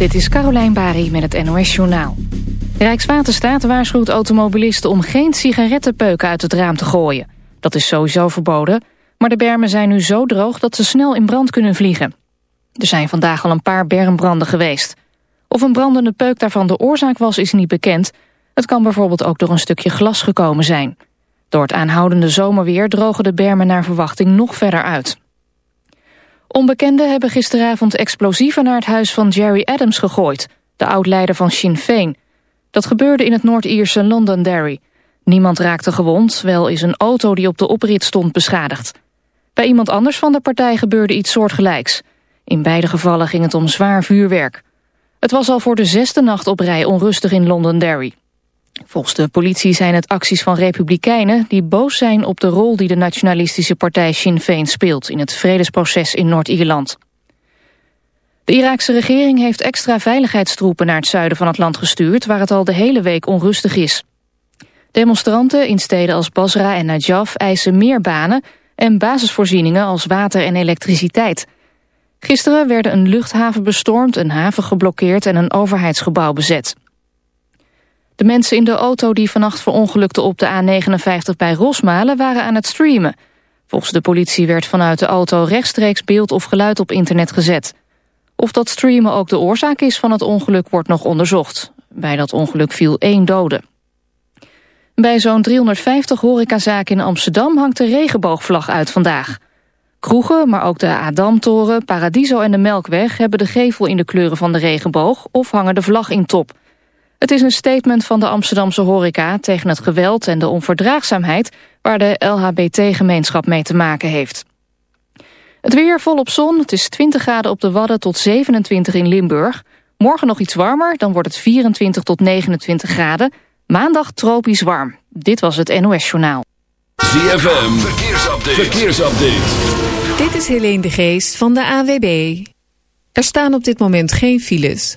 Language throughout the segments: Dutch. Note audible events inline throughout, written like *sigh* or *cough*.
Dit is Carolijn Bari met het NOS Journaal. Rijkswaterstaat waarschuwt automobilisten om geen sigarettenpeuken uit het raam te gooien. Dat is sowieso verboden, maar de bermen zijn nu zo droog dat ze snel in brand kunnen vliegen. Er zijn vandaag al een paar bermbranden geweest. Of een brandende peuk daarvan de oorzaak was is niet bekend. Het kan bijvoorbeeld ook door een stukje glas gekomen zijn. Door het aanhoudende zomerweer drogen de bermen naar verwachting nog verder uit. Onbekenden hebben gisteravond explosieven naar het huis van Jerry Adams gegooid, de oud-leider van Sinn Féin. Dat gebeurde in het Noord-Ierse Londonderry. Niemand raakte gewond, wel is een auto die op de oprit stond beschadigd. Bij iemand anders van de partij gebeurde iets soortgelijks. In beide gevallen ging het om zwaar vuurwerk. Het was al voor de zesde nacht op rij onrustig in Londonderry. Volgens de politie zijn het acties van republikeinen die boos zijn op de rol die de nationalistische partij Sinn Féin speelt in het vredesproces in Noord-Ierland. De Iraakse regering heeft extra veiligheidstroepen naar het zuiden van het land gestuurd waar het al de hele week onrustig is. Demonstranten in steden als Basra en Najaf eisen meer banen en basisvoorzieningen als water en elektriciteit. Gisteren werden een luchthaven bestormd, een haven geblokkeerd en een overheidsgebouw bezet. De mensen in de auto die vannacht verongelukte op de A59 bij Rosmalen waren aan het streamen. Volgens de politie werd vanuit de auto rechtstreeks beeld of geluid op internet gezet. Of dat streamen ook de oorzaak is van het ongeluk wordt nog onderzocht. Bij dat ongeluk viel één dode. Bij zo'n 350 horecazaken in Amsterdam hangt de regenboogvlag uit vandaag. Kroegen, maar ook de Adamtoren, Paradiso en de Melkweg... hebben de gevel in de kleuren van de regenboog of hangen de vlag in top. Het is een statement van de Amsterdamse horeca tegen het geweld en de onverdraagzaamheid waar de LHBT-gemeenschap mee te maken heeft. Het weer volop zon, het is 20 graden op de Wadden tot 27 in Limburg. Morgen nog iets warmer, dan wordt het 24 tot 29 graden. Maandag tropisch warm. Dit was het NOS Journaal. ZFM, verkeersupdate. verkeersupdate. Dit is Helene de Geest van de AWB. Er staan op dit moment geen files.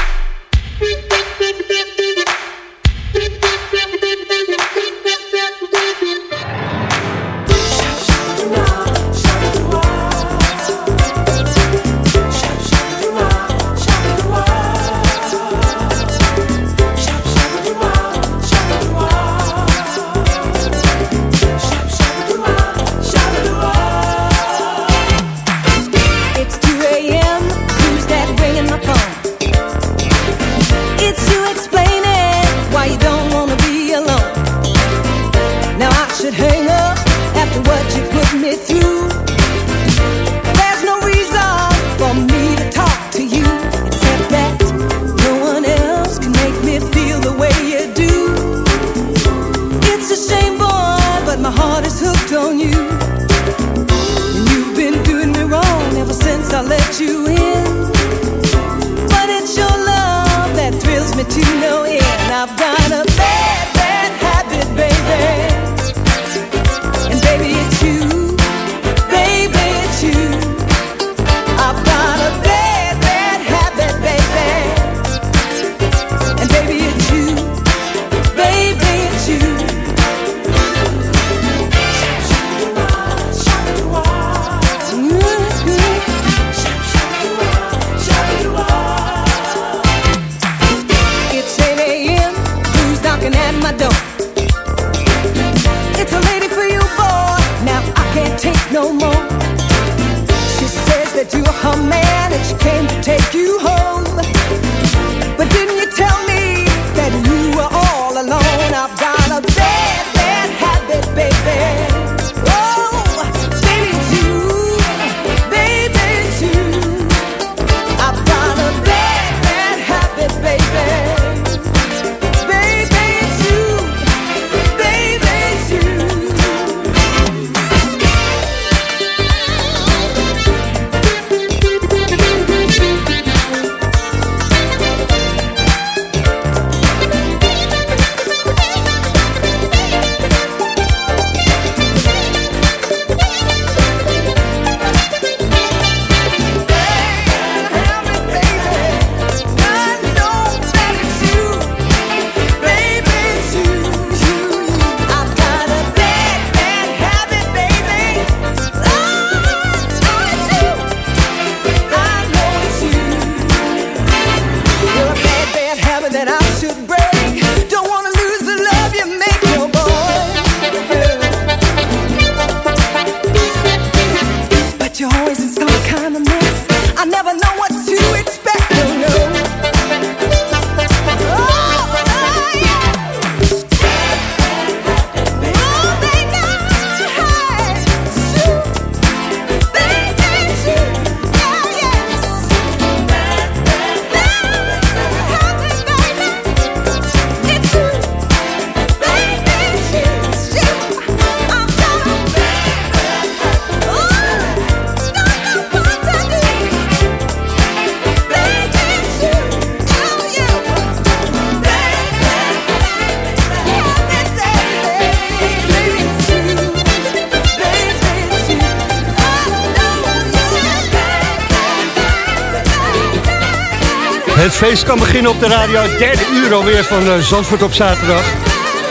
Feest kan beginnen op de radio. Derde uur alweer van eh, Zandvoort op zaterdag.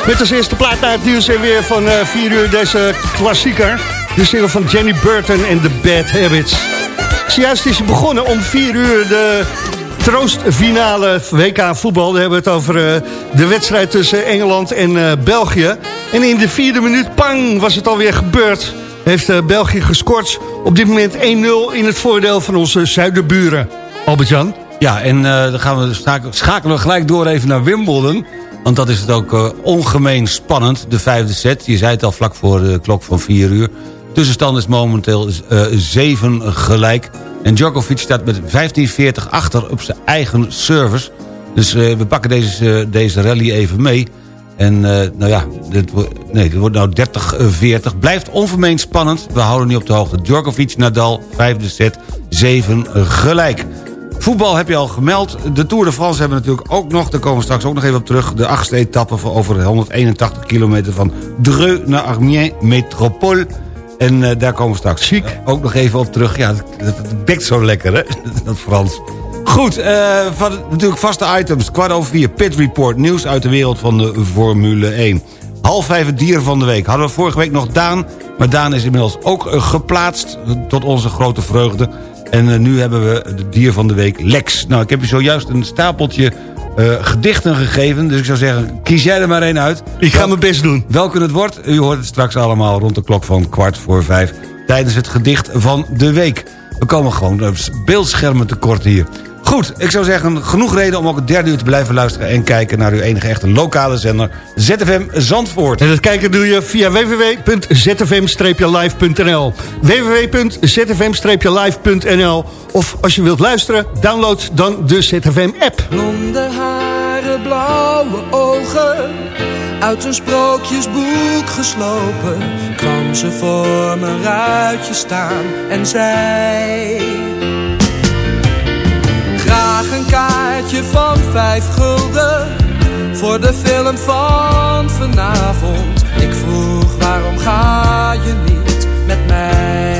Met als eerste plaat naar het nieuws en weer van eh 4 uur deze klassieker. De single van Jenny Burton en The Bad Habits. Zojuist is begonnen om 4 uur de troostfinale WK voetbal. Dan hebben we het over eh, de wedstrijd tussen Engeland en eh, België. En in de vierde minuut, pang, was het alweer gebeurd. Heeft eh, België gescoord. Op dit moment 1-0 in het voordeel van onze zuiderburen. Albert-Jan? Ja, en eh, dan gaan we schaken- schakelen we gelijk door even naar Wimbledon. Want dat is het ook eh, ongemeen spannend, de vijfde set. Je zei het al vlak voor de klok van 4 uur. Tussenstand is momenteel eh 7 gelijk. En Djokovic staat met 15-40 achter op zijn eigen service. Dus we pakken deze, deze rally even mee. En nou ja, dit, nee, dit wordt nou 30-40. Blijft onvermeend spannend. We houden nu op de hoogte. Djokovic, Nadal, vijfde set, 7 gelijk. Voetbal heb je al gemeld. De Tour de France hebben we natuurlijk ook nog. Daar komen we straks ook nog even op terug. De achtste etappe van over de 181 kilometer van Dreux naar Amiens Métropole. En eh, daar komen we straks Chic. ook nog even op terug. Ja, dat, dat, bekt zo lekker, hè? *laughs* Dat Frans. Goed, eh, van, natuurlijk vaste items. Kwart over vier, Pit Report. Nieuws uit de wereld van de Formule 1. Half vijf het dier van de week. Hadden we vorige week nog Daan. Maar Daan is inmiddels ook eh, geplaatst. Tot onze grote vreugde. En eh, nu hebben we de dier van de week, Lex. Nou, ik heb je zojuist een stapeltje eh, gedichten gegeven. Dus ik zou zeggen, kies jij er maar één uit. Ik ga mijn best doen. Welke het wordt, u hoort het straks allemaal rond de klok van kwart voor vijf... tijdens het gedicht van de week. We komen gewoon beeldschermen tekort hier. Goed, ik zou zeggen, genoeg reden om ook het derde uur te blijven luisteren... en kijken naar uw enige echte lokale zender, ZFM Zandvoort. En dat kijken doe je via www.zfm-live.nl www.zfm-live.nl Of als je wilt luisteren, download dan de ZFM-app. Blonde haren, blauwe ogen, uit een sprookjesboek geslopen, kwam ze voor mijn ruitje staan en zei: van vijf gulden voor de film van vanavond. Ik vroeg waarom ga je niet met mij?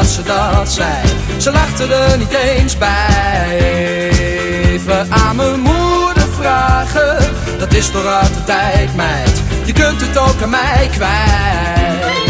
Dat ze dat zei. Ze lachte er niet eens bij. Even aan mijn moeder vragen, dat is toch uit de tijd, meid. Je kunt het ook aan mij kwijt.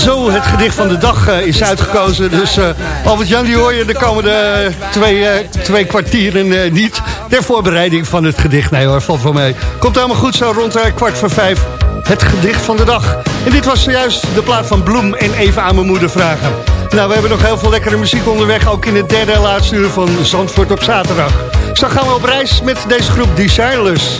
zo, het gedicht van de dag uh, is uitgekozen. Dus uh, Albert-Jan, die hoor je de komende twee, uh, twee kwartieren niet. Ter voorbereiding van het gedicht. Nee hoor, valt wel mee. Komt helemaal goed zo rond kwart voor vijf. Het gedicht van de dag. En dit was zojuist de plaat van Bloem en even aan mijn moeder vragen. Nou, we hebben nog heel veel lekkere muziek onderweg. Ook in het derde en laatste uur van Zandvoort op zaterdag. Dan gaan we op reis met deze groep Desireless.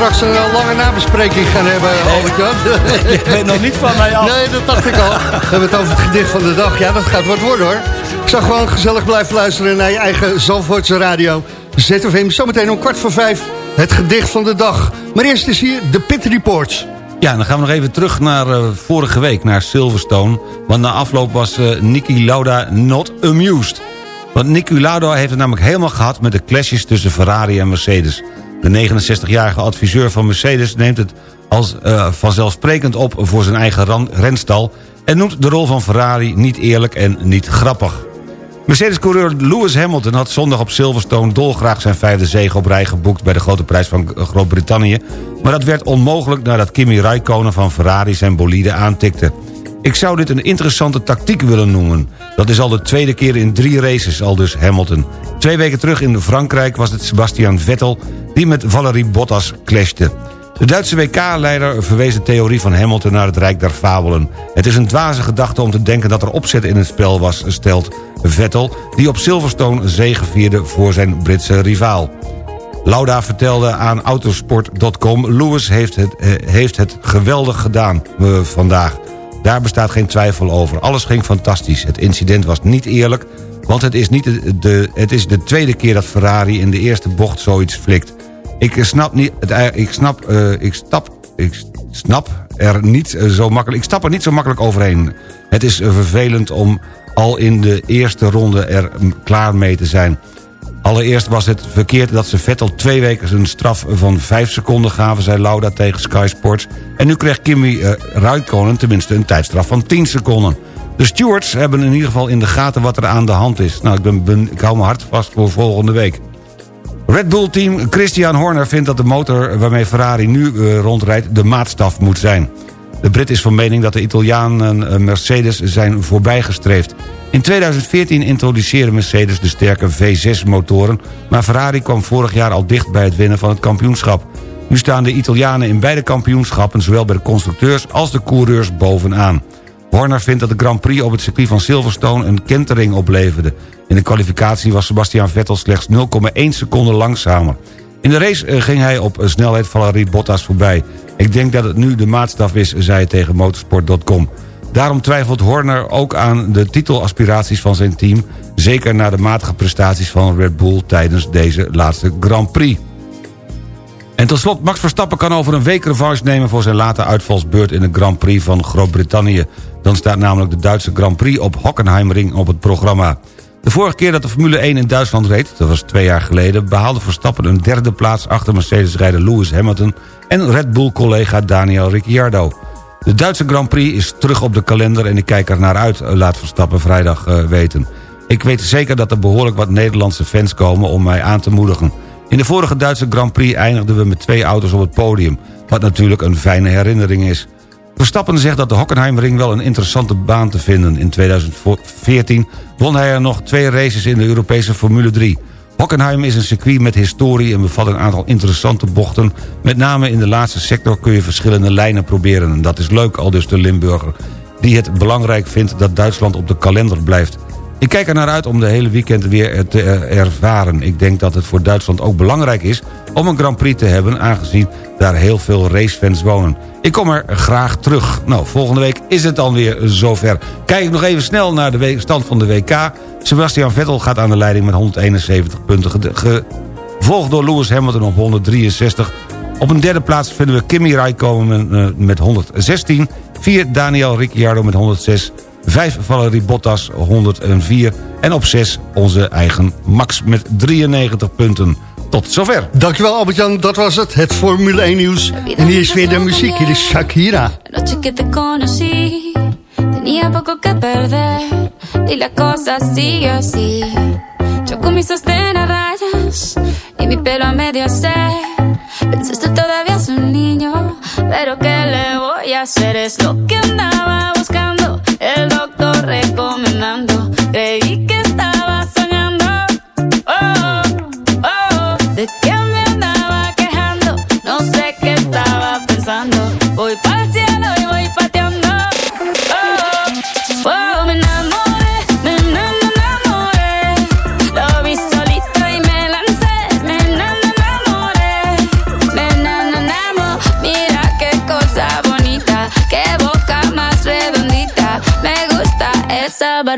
Straks een eh, lange nabespreking gaan hebben, Albert-Jan. *laughs* Je weet nog niet van mij af. Nee, dat dacht ik al. *laughs* We hebben het over het gedicht van de dag. Ja, dat gaat wat worden, hoor. Ik zou gewoon gezellig blijven luisteren naar je eigen Zalvoortse radio. ZFM, zometeen om kwart voor vijf, het gedicht van de dag. Maar eerst is hier de Pit Reports. Ja, dan gaan we nog even terug naar uh, vorige week, naar Silverstone. Want na afloop was uh, Niki Lauda not amused. Want Niki Lauda heeft het namelijk helemaal gehad... met de clashes tussen Ferrari en Mercedes. De 69-jarige adviseur van Mercedes neemt het als uh, vanzelfsprekend op... voor zijn eigen renstal... en noemt de rol van Ferrari niet eerlijk en niet grappig. Mercedes-coureur Lewis Hamilton had zondag op Silverstone... dolgraag zijn vijfde zege op rij geboekt bij de grote prijs van Groot-Brittannië... maar dat werd onmogelijk nadat Kimi Raikkonen van Ferrari zijn bolide aantikte. Ik zou dit een interessante tactiek willen noemen. Dat is al de tweede keer in drie races, al dus Hamilton. Twee weken terug in Frankrijk was het Sebastian Vettel... die met Valerie Bottas clashte. De Duitse WK-leider verwees de theorie van Hamilton naar het Rijk der Fabelen. Het is een dwaze gedachte om te denken dat er opzet in het spel was, stelt Vettel... die op Silverstone zegevierde voor zijn Britse rivaal. Lauda vertelde aan autosport.com... Lewis heeft het, eh, heeft het geweldig gedaan uh, vandaag. Daar bestaat geen twijfel over. Alles ging fantastisch. Het incident was niet eerlijk... want het is, niet de, het is de tweede keer dat Ferrari in de eerste bocht zoiets flikt. Ik snap niet... Het, ik snap... Uh, ik stap... Ik snap er niet zo makkelijk... Ik stap er niet zo makkelijk overheen. Het is vervelend om al in de eerste ronde er klaar mee te zijn. Allereerst was het verkeerd dat ze Vettel twee weken een straf van 5 seconden gaven... zei Lauda tegen Sky Sports. En nu krijgt Kimi Raikkonen tenminste een tijdstraf van 10 seconden. De stewards hebben in ieder geval in de gaten wat er aan de hand is. Nou, ik, ben, ik hou me hard vast voor volgende week. Red Bull-team Christian Horner vindt dat de motor waarmee Ferrari nu uh, rondrijdt... de maatstaf moet zijn. De Brit is van mening dat de Italianen uh, Mercedes zijn voorbijgestreefd. In 2014 introduceerde Mercedes de sterke V6-motoren... maar Ferrari kwam vorig jaar al dicht bij het winnen van het kampioenschap. Nu staan de Italianen in beide kampioenschappen... zowel bij de constructeurs als de coureurs bovenaan. Horner vindt dat de Grand Prix op het circuit van Silverstone... een kentering opleverde. In de kwalificatie was Sebastian Vettel slechts 0,1 seconde langzamer. In de race eh, ging hij op snelheid Valerie Bottas voorbij. Ik denk dat het nu de maatstaf is, zei hij tegen motorsport.com. Daarom twijfelt Horner ook aan de titelaspiraties van zijn team... zeker na de matige prestaties van Red Bull tijdens deze laatste Grand Prix. En tot slot, Max Verstappen kan over een week revanche nemen... voor zijn late uitvalsbeurt in de Grand Prix van Groot-Brittannië. Dan staat namelijk de Duitse Grand Prix op Hockenheimring op het programma. De vorige keer dat de Formule 1 in Duitsland reed, dat was twee jaar geleden... behaalde Verstappen een derde plaats achter Mercedes-rijder Lewis Hamilton... en Red Bull-collega Daniel Ricciardo. De Duitse Grand Prix is terug op de kalender en ik kijk er naar uit, eh, laat Verstappen vrijdag uh, weten. Ik weet zeker dat er behoorlijk wat Nederlandse fans komen om mij aan te moedigen. In de vorige Duitse Grand Prix eindigden we met twee auto's op het podium... wat natuurlijk een fijne herinnering is. Verstappen zegt dat de Hockenheimring wel een interessante baan te vinden. In 2014 won hij er nog twee races in de Europese Formule 3. Hockenheim is een circuit met historie en bevat een aantal interessante bochten. Met name in de laatste sector kun je verschillende lijnen proberen. En dat is leuk, al dus de Limburger. Die het belangrijk vindt dat Duitsland op de kalender blijft. Ik kijk er naar uit om de hele weekend weer te ervaren. Ik denk dat het voor Duitsland ook belangrijk is om een Grand Prix te hebben... aangezien daar heel veel racefans wonen. Ik kom er graag terug. Nou, volgende week is het dan weer zover. Kijk nog even snel naar de stand van de WK. Sebastian Vettel gaat aan de leiding met 171 punten. Gevolgd door Lewis Hamilton op 163. Op een derde plaats vinden we Kimi Raikkonen met 116. 4 Daniel Ricciardo met 106. 5 Valerie Bottas 104. En op 6 onze eigen Max met 93 punten. Tot zover. Dankjewel Albert-Jan, dat was het. Het Formule 1 nieuws. En hier is weer de muziek, hier is Shakira. Tenía poco que perder y la cosa sigue así. Yo con mis sostén a rayas y mi pelo a medio hacer. Pensaste todavía es un niño, pero ¿qué le voy a hacer? Es lo que andaba Y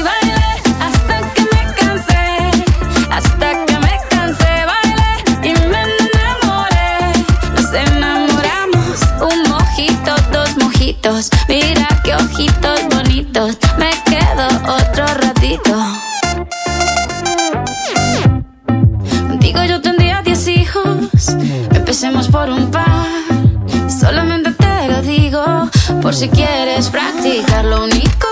bailé hasta que me cansé, hasta que me cansé, bailé y me enamoré. Nos enamoramos, un mojito, dos mojitos. Mira qué ojitos bonitos, me quedo otro ratito. Contigo yo tendría diez hijos, empecemos por un par. Si quieres practicar. Lo único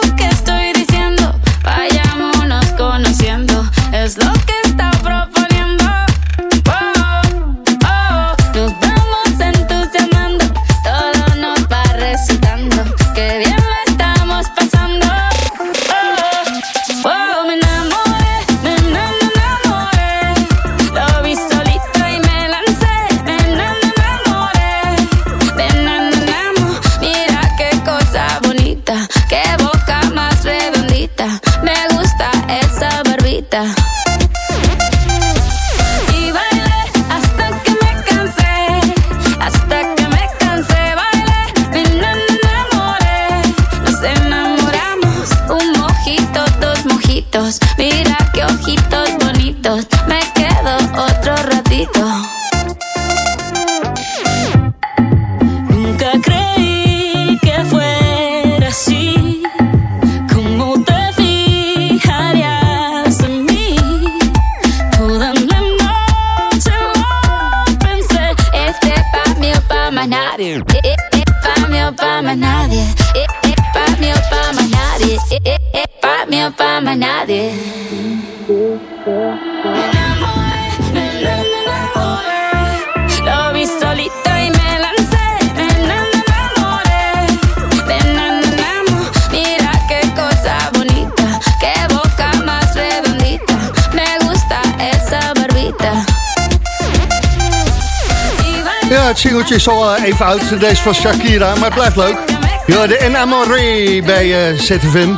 Singeltje is al eh, even oud, deze van Shakira, maar het blijft leuk. Ja, de En Amoré bij eh, ZFM.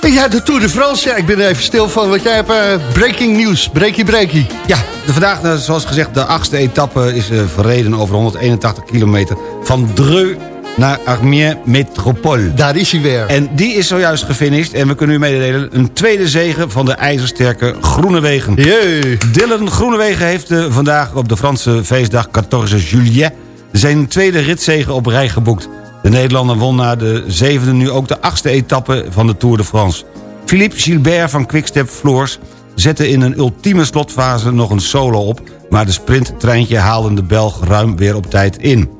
En Ja, de Tour de France, ja, ik ben er even stil van, want jij hebt eh, breaking news, breakie breakie. Ja, de, vandaag, eh, zoals gezegd, de achtste etappe is verreden over 181 kilometer... van Dreux naar Armiens Métropole. Daar is hij weer. En die is zojuist gefinished en we kunnen u mededelen... een tweede zege van de ijzersterke Groenewegen. Jee. Dylan Groenewegen heeft vandaag op de Franse feestdag 14 juillet... zijn tweede ritzege op rij geboekt. De Nederlander won na de zevende nu ook de achtste etappe van de Tour de France. Philippe Gilbert van Quickstep Floors zette in een ultieme slotfase nog een solo op... maar de sprinttreintje haalde de Belg ruim weer op tijd in.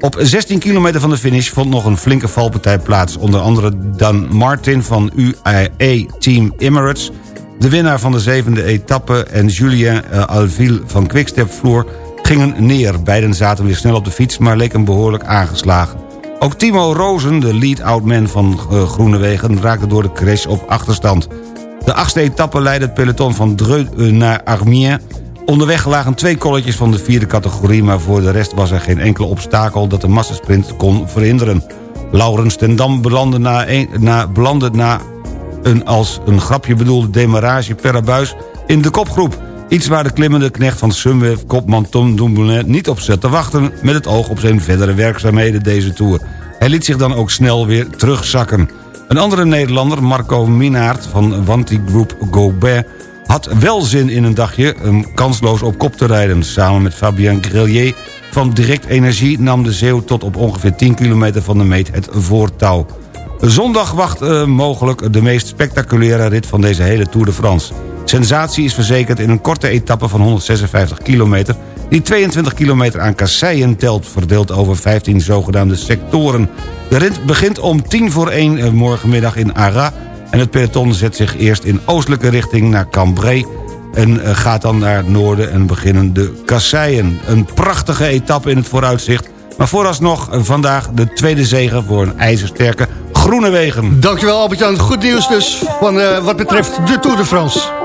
Op 16 kilometer van de finish vond nog een flinke valpartij plaats. Onder andere Dan Martin van UAE Team Emirates... de winnaar van de zevende etappe en Julien eh, Alville van Quickstep Floor gingen neer. Beiden zaten weer snel op de fiets, maar leken behoorlijk aangeslagen. Ook Timo Rozen, de lead-out man van eh, Groenewegen... raakte door de crash op achterstand. De achtste etappe leidde het peloton van Dreux eh, naar Armiens... Onderweg lagen twee kolletjes van de vierde categorie... maar voor de rest was er geen enkel obstakel dat de massasprint kon verhinderen. Laurens ten Dam belandde na, een, na, belandde na een als een grapje bedoelde demarrage per abuis in de kopgroep. Iets waar de klimmende knecht van Sunweb kopman Tom Dumoulin niet op zat te wachten... met het oog op zijn verdere werkzaamheden deze Tour. Hij liet zich dan ook snel weer terugzakken. Een andere Nederlander, Marco Minaert van Wanty Group Gobert had wel zin in een dagje kansloos op kop te rijden. Samen met Fabien Grelier van Direct Energie nam de Zeeuw tot op ongeveer 10 kilometer van de meet het voortouw. Zondag wacht uh, mogelijk de meest spectaculaire rit van deze hele Tour de France. Sensatie is verzekerd in een korte etappe van 156 kilometer... die 22 kilometer aan kasseien telt, verdeeld over 15 zogenaamde sectoren. De rit begint om 10 voor 1 uh, morgenmiddag in Arras... en het peloton zet zich eerst in oostelijke richting naar Cambrai... en uh, gaat dan naar het noorden en beginnen de kasseien. Een prachtige etappe in het vooruitzicht... maar vooralsnog vandaag de tweede zege voor een ijzersterke Groenewegen. Dankjewel Albert-Jan. Goed nieuws dus van wat betreft de Tour de France.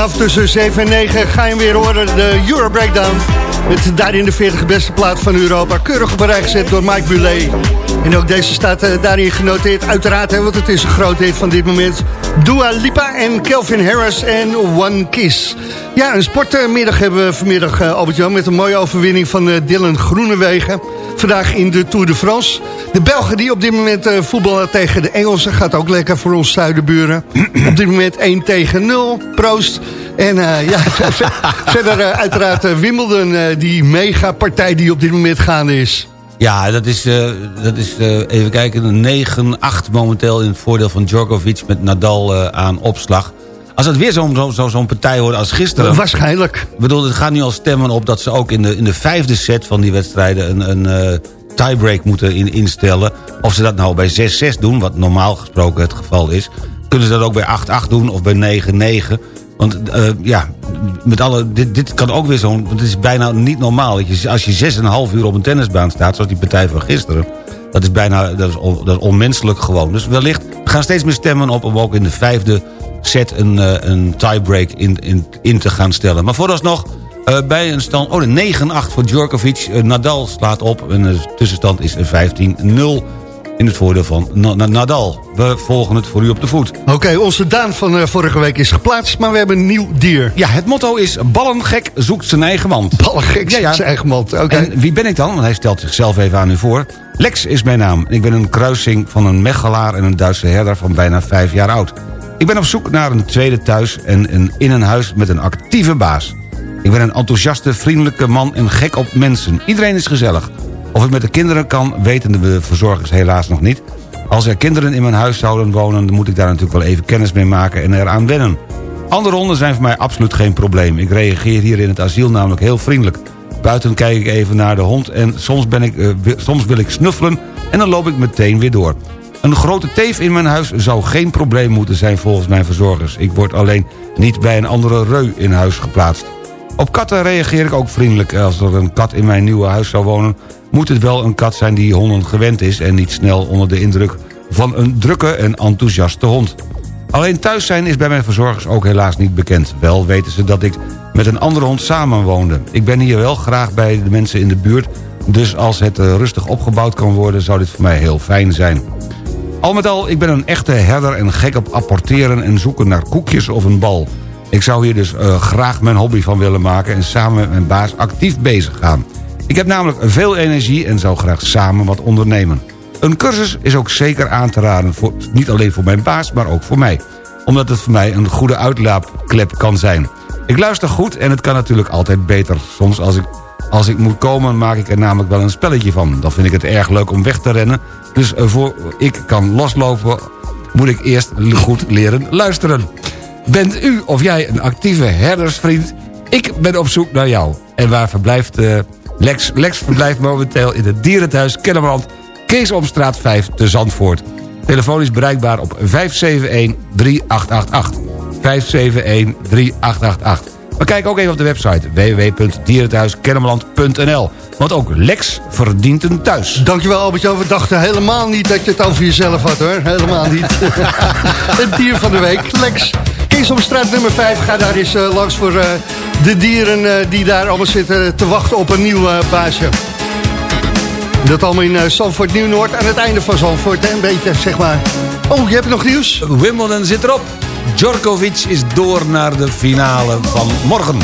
Vanaf tussen 7 en 9 ga je hem weer horen, de Euro Breakdown. Met daarin de 40 beste plaat van Europa. Keurig op rij gezet door Mike Bulet. En ook deze staat eh, daarin genoteerd. Uiteraard, hè, want het is een groot hit van dit moment. Dua Lipa en Kelvin Harris en One Kiss. Ja, een sportmiddag hebben we vanmiddag, eh, Albert-Jan... met een mooie overwinning van eh, Dylan Groenewegen. Vandaag in de Tour de France. De Belgen die op dit moment eh, voetballen tegen de Engelsen... gaat ook lekker voor ons zuidenburen. *clears throat* op dit moment 1 tegen 0. Proost. En eh, ja, *laughs* verder eh, uiteraard eh, Wimbledon, die megapartij die op dit moment gaande is. Ja, dat is, dat is even kijken, een 9-8 momenteel in het voordeel van Djokovic met Nadal aan opslag. Als het weer zo'n zo, zo, partij wordt als gisteren... Waarschijnlijk. Ik bedoel, het gaat nu al stemmen op dat ze ook in de, in de vijfde set van die wedstrijden... een, een eh, tiebreak moeten in, instellen. Of ze dat nou bij 6-6 doen, wat normaal gesproken het geval is... kunnen ze dat ook bij 8-8 doen of bij 9-9... Want eh, ja, met alle, dit, dit kan ook weer zo'n... Het is bijna niet normaal. Dat je, als je 6,5 uur op een tennisbaan staat... zoals die partij van gisteren... dat is bijna dat is, on- dat is onmenselijk gewoon. Dus wellicht we gaan steeds meer stemmen op... om ook in de vijfde set een, eh, een tiebreak in, in, in te gaan stellen. Maar vooralsnog eh, bij een stand... Oh, de 9-8 voor Djokovic. Eh, Nadal slaat op en de tussenstand is 15-0 in het voordeel van Na- Na- Nadal. We volgen het voor u op de voet. Oké, onze Daan van vorige week is geplaatst, maar we hebben een nieuw dier. Ja, het motto is ballengek zoekt zijn eigen mand. Ballengek, Ja, ja. zijn eigen mand. Oké. En wie ben ik dan? Want hij stelt zichzelf even aan u voor. Lex is mijn naam. Ik ben een kruising van een mechelaar en een Duitse herder van bijna vijf jaar oud. Ik ben op zoek naar een tweede thuis en een, in een huis met een actieve baas. Ik ben een enthousiaste, vriendelijke man en gek op mensen. Iedereen is gezellig. Of ik met de kinderen kan, weten de verzorgers helaas nog niet. Als er kinderen in mijn huis zouden wonen... dan moet ik daar natuurlijk wel even kennis mee maken en eraan wennen. Andere honden zijn voor mij absoluut geen probleem. Ik reageer hier in het asiel namelijk heel vriendelijk. Buiten kijk ik even naar de hond en soms, ben ik, eh, soms wil ik snuffelen... en dan loop ik meteen weer door. Een grote teef in mijn huis zou geen probleem moeten zijn volgens mijn verzorgers. Ik word alleen niet bij een andere reu in huis geplaatst. Op katten reageer ik ook vriendelijk. Als er een kat in mijn nieuwe huis zou wonen... moet het wel een kat zijn die honden gewend is... en niet snel onder de indruk van een drukke en enthousiaste hond. Alleen thuis zijn is bij mijn verzorgers ook helaas niet bekend. Wel weten ze dat ik met een andere hond samenwoonde. Ik ben hier wel graag bij de mensen in de buurt... dus als het eh, rustig opgebouwd kan worden... zou dit voor mij heel fijn zijn. Al met al, ik ben een echte herder en gek op apporteren... en zoeken naar koekjes of een bal. Ik zou hier dus eh, graag mijn hobby van willen maken... en samen met mijn baas actief bezig gaan. Ik heb namelijk veel energie en zou graag samen wat ondernemen. Een cursus is ook zeker aan te raden. Voor, niet alleen voor mijn baas, maar ook voor mij. Omdat het voor mij een goede uitlaapklep kan zijn. Ik luister goed en het kan natuurlijk altijd beter. Soms als ik, als ik moet komen maak ik er namelijk wel een spelletje van. Dan vind ik het erg leuk om weg te rennen. Dus eh, voor ik kan loslopen moet ik eerst goed leren luisteren. Bent u of jij een actieve herdersvriend? Ik ben op zoek naar jou. En waar verblijft uh, Lex? Lex verblijft momenteel in het dierenthuis Kennemerland... Keesomstraat 5 te Zandvoort. Telefoon is bereikbaar op 571-3888. 571-3888. Maar kijk ook even op de website www.dierenthuiskennemerland.nl. Want ook Lex verdient een thuis. Dankjewel Albert-Jan. We dachten helemaal niet dat je het over jezelf had hoor. Helemaal niet. *laughs* het dier van de week, Lex. Keesomstraat nummer 5. Ga daar eens uh, langs voor uh, de dieren uh, die daar allemaal zitten te wachten op een nieuw baasje. Dat allemaal in uh, Zandvoort Nieuw-Noord aan het einde van Zandvoort. Hè? Een beetje, zeg maar. Oh, je hebt nog nieuws? Wimbledon zit erop. Djokovic is door naar de finale van morgen.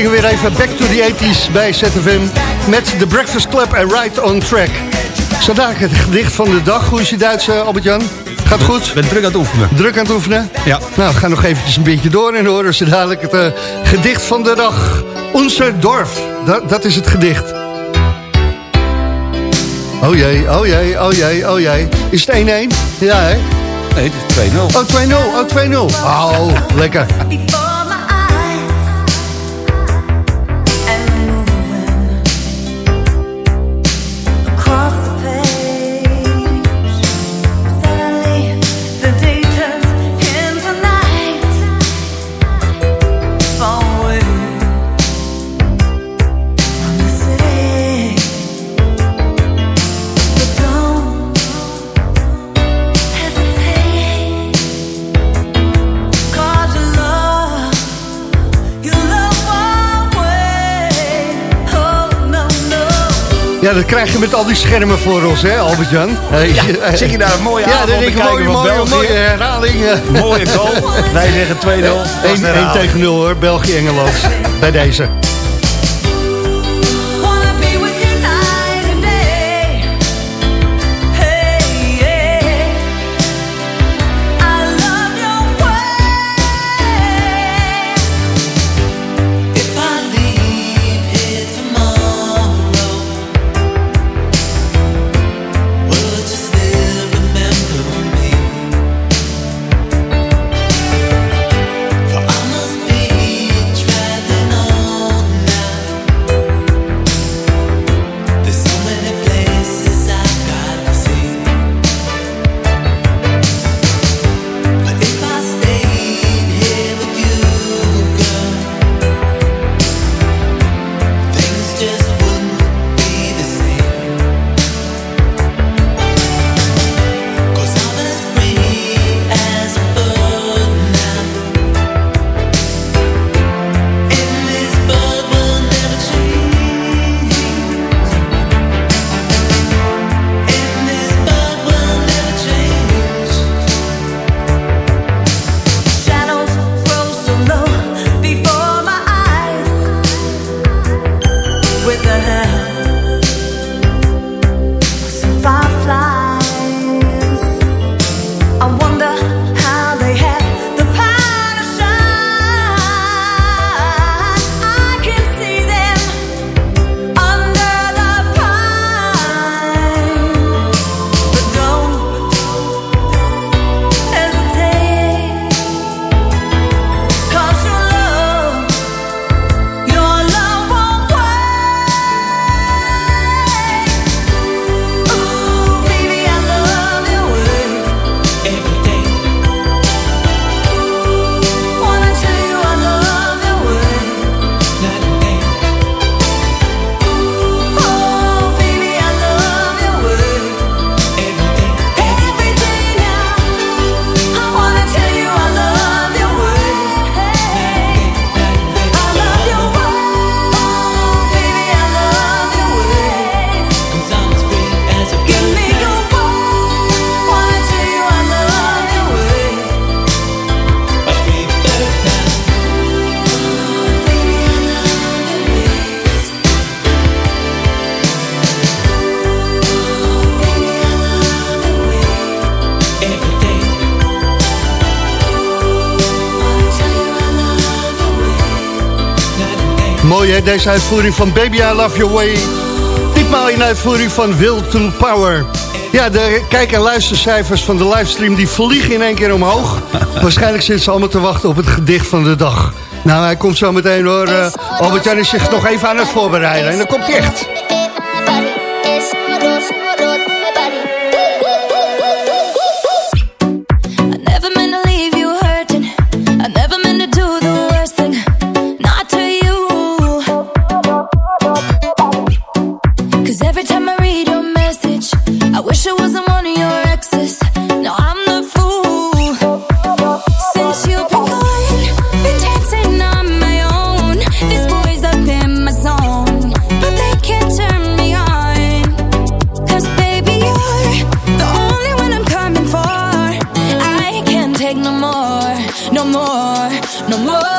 Gingen weer even back to the 80s bij ZFM met The Breakfast Club en Right on Track. Zo het gedicht van de dag. Hoe is je Duits, uh, Albert-Jan? Gaat goed? Ik ben druk aan het oefenen. Druk aan het oefenen? Ja. Nou, we gaan nog eventjes een beetje door en horen ze dadelijk het uh, gedicht van de dag. Onze dorf, dat, dat is het gedicht. Oh jee, oh jee, oh jee, oh jee. Is het 1-1? Ja, hè? Nee, het is 2-0. Oh, 2-0, oh, 2-0. Oh, lekker. Ja, dat krijg je met al die schermen voor ons, hè, Albert-Jan? Hey. Ja, je daar een mooie ja, denk ik, mooie, mooie, België. mooie herhaling. Eh. Mooie goal. *laughs* Wij zeggen 2-0. 1 tegen 0, hoor. België-Engeland. Bij deze. met deze uitvoering van Baby I Love Your Way. Ditmaal in uitvoering van Will to Power. Ja, de kijk- en luistercijfers van de livestream die vliegen in één keer omhoog. *laughs* Waarschijnlijk zitten ze allemaal te wachten op het gedicht van de dag. Nou, hij komt zo meteen hoor. Eh, Albert-Jan is zich nog even aan het voorbereiden en dan komt hij echt. no more.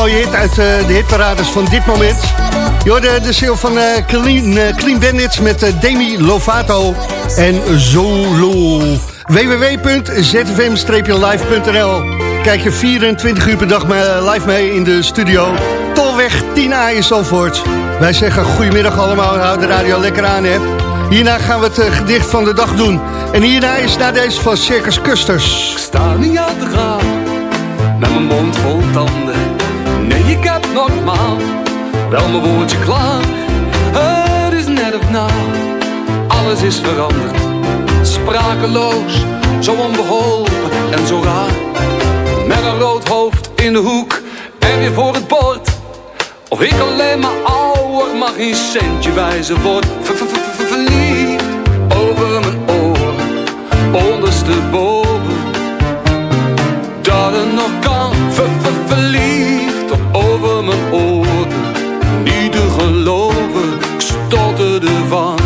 Mooie hit uit eh, de hitparades van dit moment. Je hoorde de sale van eh, Clean, eh, Clean Bandits met Demi Lovato en Zolo. www.zfm-live.nl Kijk je 24 uur per dag live mee in de studio. Tolweg 10A in. Wij zeggen goedemiddag allemaal en houd de radio lekker aan hè. Hierna gaan we het gedicht van de dag doen. En hierna is na deze van Circus Custers. Ik sta niet aan te gaan met mijn mond vol tanden. Nee, ik heb normaal wel mijn woordje klaar. Het is net of na, alles is veranderd. Sprakeloos, zo onbeholpen en zo raar. Met een rood hoofd in de hoek en weer voor het bord. Of ik alleen maar ouder mag geen centje wijzen word. Ver- ver- ver- ver- Verliefd over mijn oren, ondersteboven dat het nog kan. Ver, ver, verliefd tot over mijn oren. Niet te geloven, ik stotterde van.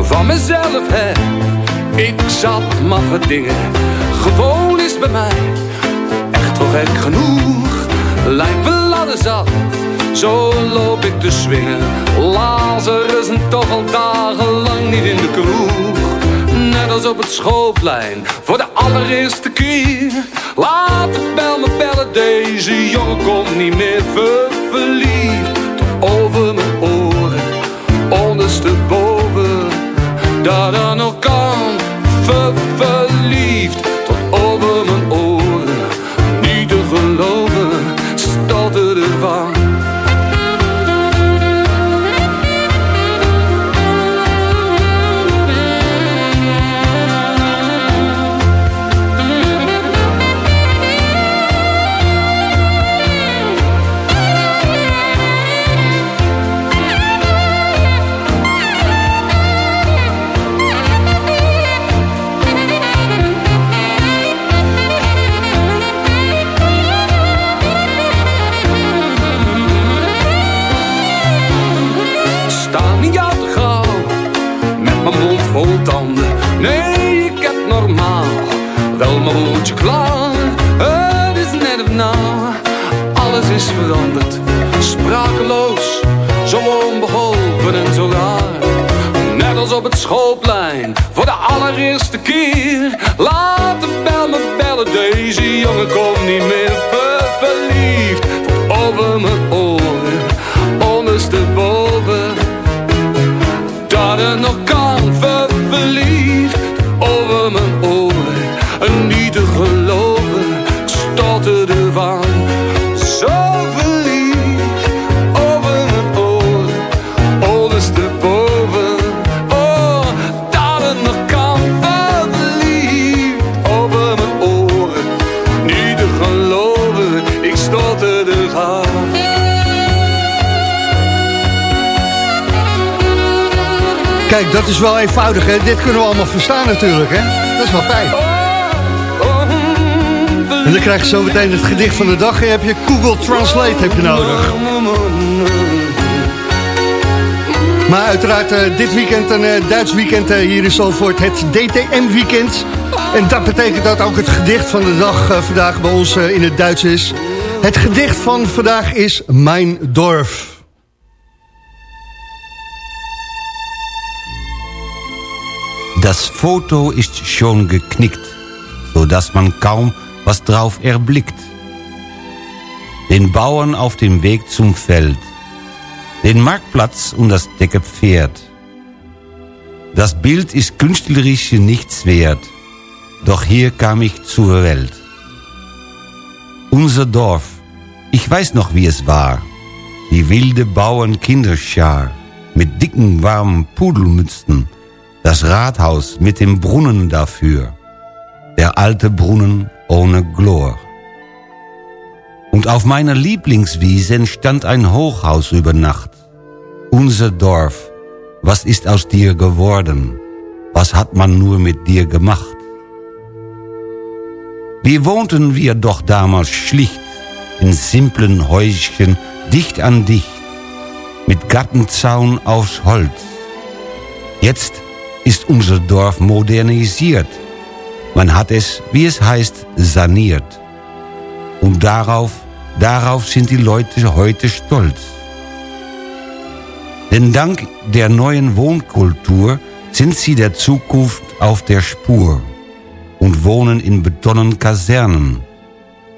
Van mezelf, hè, ik zat maffe dingen. Gewoon is bij mij echt wel gek genoeg. Lijkt wel zat, zo loop ik te swingen. Lazarus en toch al dagenlang niet in de kroeg. Net als op het schoolplein, voor de allereerste keer. Laat de bel me bellen, deze jongen komt niet meer ver verliefd. Tot over mijn oren, ondersteboven. Dat er nog kan, ver verliefd. Allereerste keer. Laat de bel me bellen Deze jongen komt niet meer Kijk, dat is wel eenvoudig hè. Dit kunnen we allemaal verstaan natuurlijk hè. Dat is wel fijn. En dan krijg je zo meteen het gedicht van de dag. En heb je Google Translate heb je nodig. Maar uiteraard eh, dit weekend een eh, Duits weekend eh, hier in Zalvoort. Het DTM-weekend. En dat betekent dat ook het gedicht van de dag vandaag bij ons in het Duits is. Het gedicht van vandaag is Mijn Dorf. Foto ist schon geknickt, so dass man kaum was drauf erblickt. Den Bauern auf dem Weg zum Feld, den Marktplatz und das dicke Pferd. Das Bild ist künstlerisch nichts wert, doch hier kam ich zur Welt. Unser Dorf, ich weiß noch wie es war, die wilde Bauern-Kinderschar mit dicken, warmen Pudelmützen, das Rathaus mit dem Brunnen dafür, der alte Brunnen ohne Chlor. Und auf meiner Lieblingswiese stand ein Hochhaus über Nacht. Unser Dorf, was ist aus dir geworden? Was hat man nur mit dir gemacht? Wie wohnten wir doch damals schlicht in simplen Häuschen dicht an dicht, mit Gartenzaun aufs Holz. Jetzt ist unser Dorf modernisiert. Man hat es, wie es heißt, saniert. Und darauf, darauf sind die Leute heute stolz. Denn dank der neuen Wohnkultur sind sie der Zukunft auf der Spur und wohnen in betonnen Kasernen.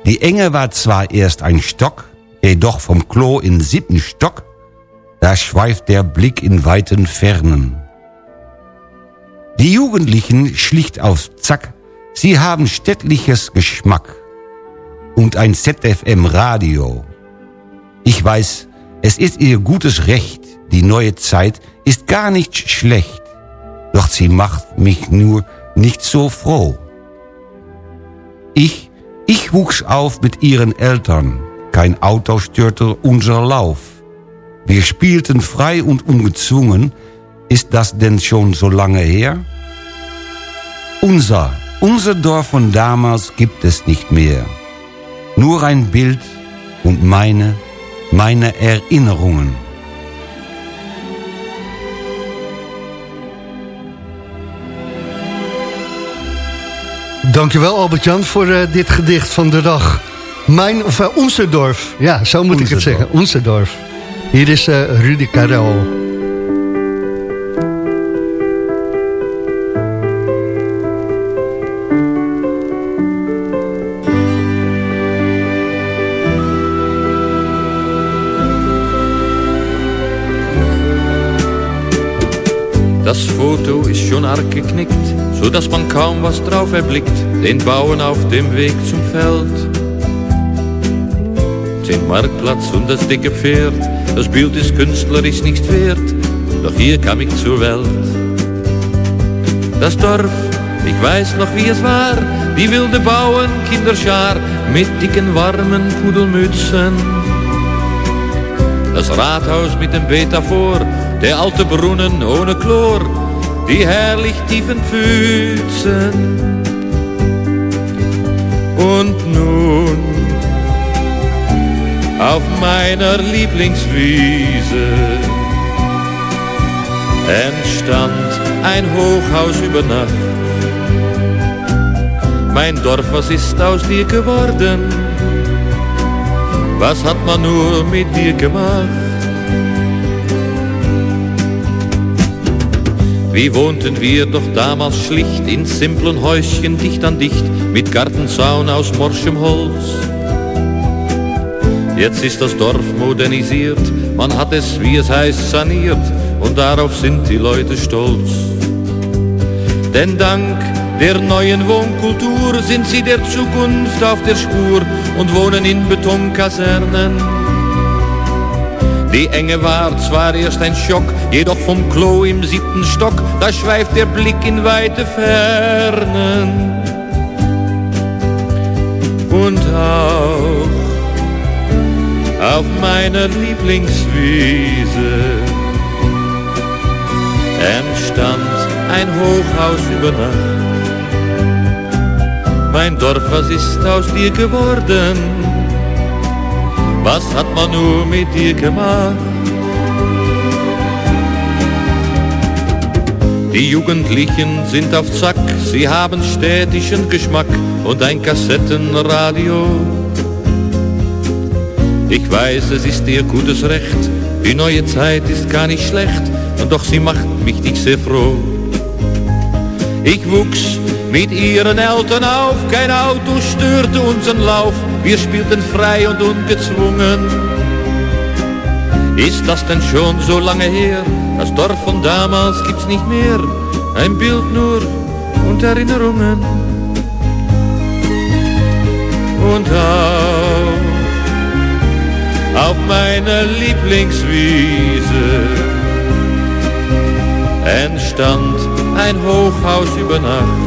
Die Enge war zwar erst ein Stock, jedoch vom Klo in siebten Stock, da schweift der Blick in weiten Fernen. Die Jugendlichen schlicht auf Zack, sie haben städtliches Geschmack und ein ZFM-Radio. Ich weiß, es ist ihr gutes Recht, die neue Zeit ist gar nicht schlecht, doch sie macht mich nur nicht so froh. Ich, ich wuchs auf mit ihren Eltern, kein Auto störte unser Lauf. Wir spielten frei und ungezwungen, ist das denn schon so lange her? Unser, unser Dorf von damals gibt es nicht mehr. Nur ein Bild und meine, meine Erinnerungen. Dankjewel Albert-Jan voor eh, dit gedicht van de dag. Mijn, of uh, onze dorf. Ja, zo moet ik het zeggen. Onze dorf. Hier is uh, Rudy Karel. Geknickt, so man kaum was drauf erblickt. Den Bauern auf dem Weg zum Feld. Den Marktplatz und das dicke Pferd, das Bild ist künstlerisch nicht wert, doch hier kam ich zur Welt. Das Dorf, ich weiß noch wie es war, die wilde Bauern, Kinderschar mit dicken warmen Pudelmützen. Das Rathaus mit dem Beet davor, der alte Brunnen ohne Chlor, die herrlich tiefen Pfützen. Und nun auf meiner Lieblingswiese entstand ein Hochhaus über Nacht. Mein Dorf, was ist aus dir geworden? Was hat man nur mit dir gemacht? Wie wohnten wir doch damals schlicht in simplen Häuschen dicht an dicht mit Gartenzaun aus morschem Holz. Jetzt ist das Dorf modernisiert, man hat es, wie es heißt, saniert und darauf sind die Leute stolz. Denn dank der neuen Wohnkultur sind sie der Zukunft auf der Spur und wohnen in Betonkasernen. Die Enge war zwar erst ein Schock, jedoch vom Klo im siebten Stock, da schweift der Blick in weite Fernen. Und auch auf meiner Lieblingswiese entstand ein Hochhaus über Nacht. Mein Dorf, was ist aus dir geworden? Was hat man nur mit dir gemacht? Die Jugendlichen sind auf Zack, sie haben städtischen Geschmack und ein Kassettenradio. Ich weiß, es ist ihr gutes Recht, die neue Zeit ist gar nicht schlecht, und doch sie macht mich nicht sehr froh. Ich wuchs mit ihren Eltern auf, kein Auto störte unseren Lauf, wir spielten frei und ungezwungen. Ist das denn schon so lange her? Das Dorf von damals gibt's nicht mehr, ein Bild nur und Erinnerungen. Und auch auf meiner Lieblingswiese entstand ein Hochhaus über Nacht.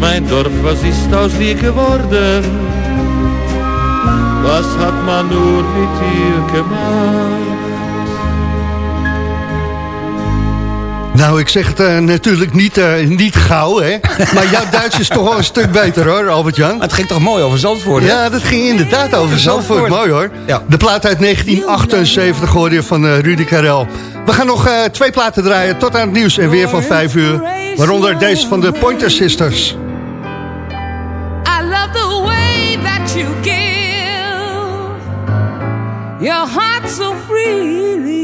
Mein Dorf, was ist aus dir geworden? Was hat man nur mit dir gemacht? Nou, ik zeg het eh, natuurlijk niet, eh, niet gauw, hè. Maar jouw Duits is toch wel een stuk beter, hoor, Albert-Jan. Het ging toch mooi over Zandvoort, hè? Ja, dat ging inderdaad over Zandvoort. Zandvoort. Mooi, hoor. Ja. De plaat uit 1978 hoorde je van eh, Rudy Karel. We gaan nog eh, twee platen draaien tot aan het nieuws en weer van vijf uur. Waaronder deze van de Pointer Sisters. I love the way that you give your heart so freely.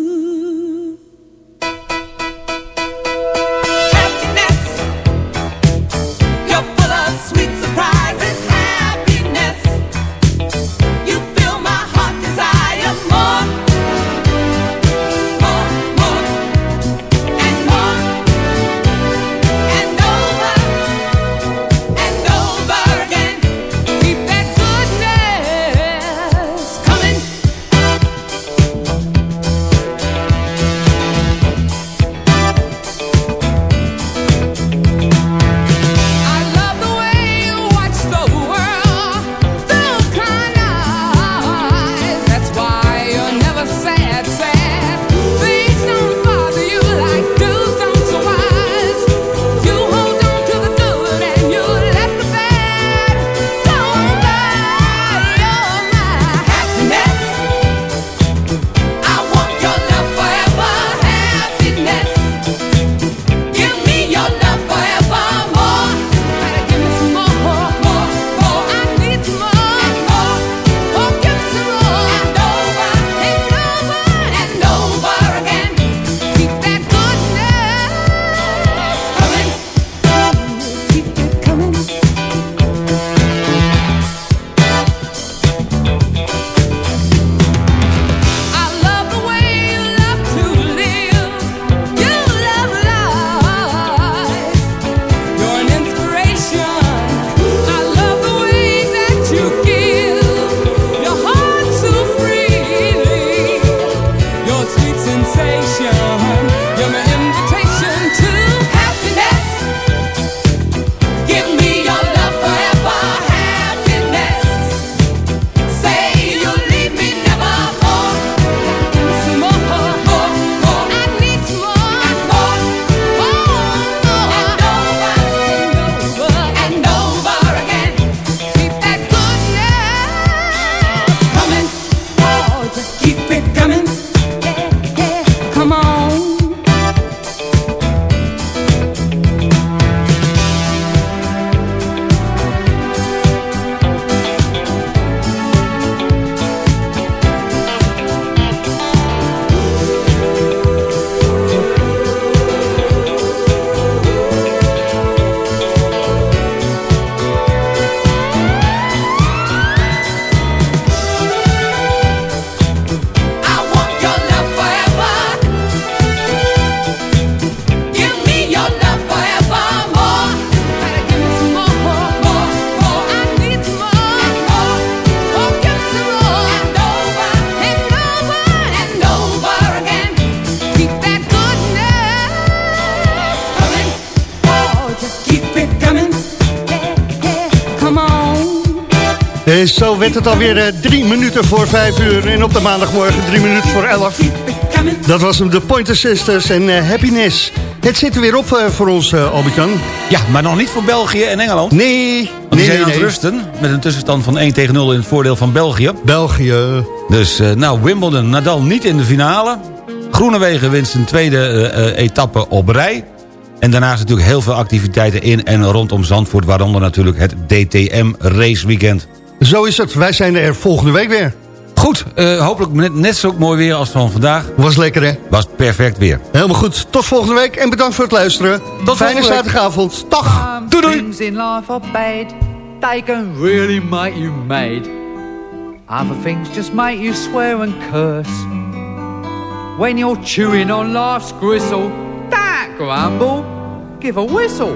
werd het alweer eh, drie minuten voor vijf uur. En op de maandagmorgen drie minuten voor elf. Dat was hem, de Pointer Sisters en eh, Happiness. Het zit er weer op eh, voor ons, eh, Albert-Jan. Ja, maar nog niet voor België en Engeland. Nee, Want die nee, zijn nee, aan het rusten. Met een tussenstand van 1 tegen 0 in het voordeel van België. België. Dus, nou, Wimbledon, Nadal niet in de finale. Groenewegen wint zijn tweede etappe op rij. En daarnaast natuurlijk heel veel activiteiten in en rondom Zandvoort... waaronder natuurlijk het DTM raceweekend. Zo is het. Wij zijn er volgende week weer. Goed, eh, hopelijk net, net zo mooi weer als van vandaag. Was lekker, hè? Was perfect weer. Helemaal goed. Tot volgende week en bedankt voor het luisteren. Tot Fijne volgende week. zaterdagavond. Dag. Doei doei. Things in life are bad. They can really make you mad. Other things just make you swear and curse. When you're chewing on life's gristle, don't grumble, give a whistle.